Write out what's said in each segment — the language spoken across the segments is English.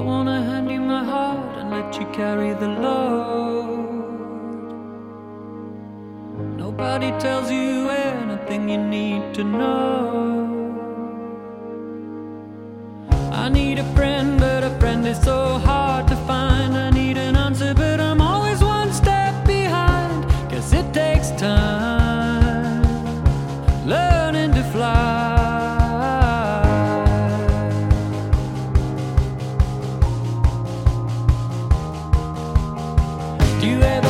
I wanna hand you my heart and let you carry the load. Nobody tells you anything you need to know. I need a friend, but a friend is so Do you ever?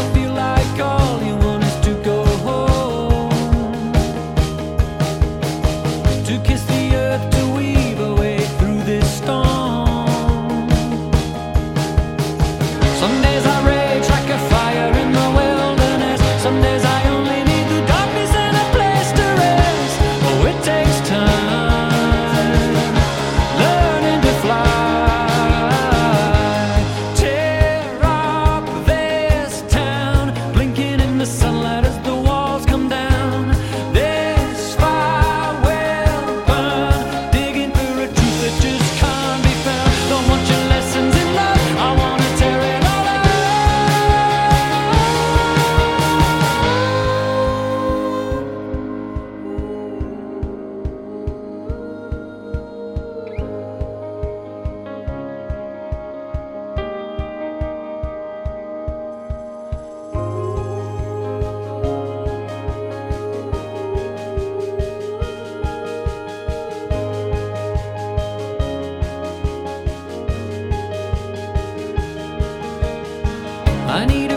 I need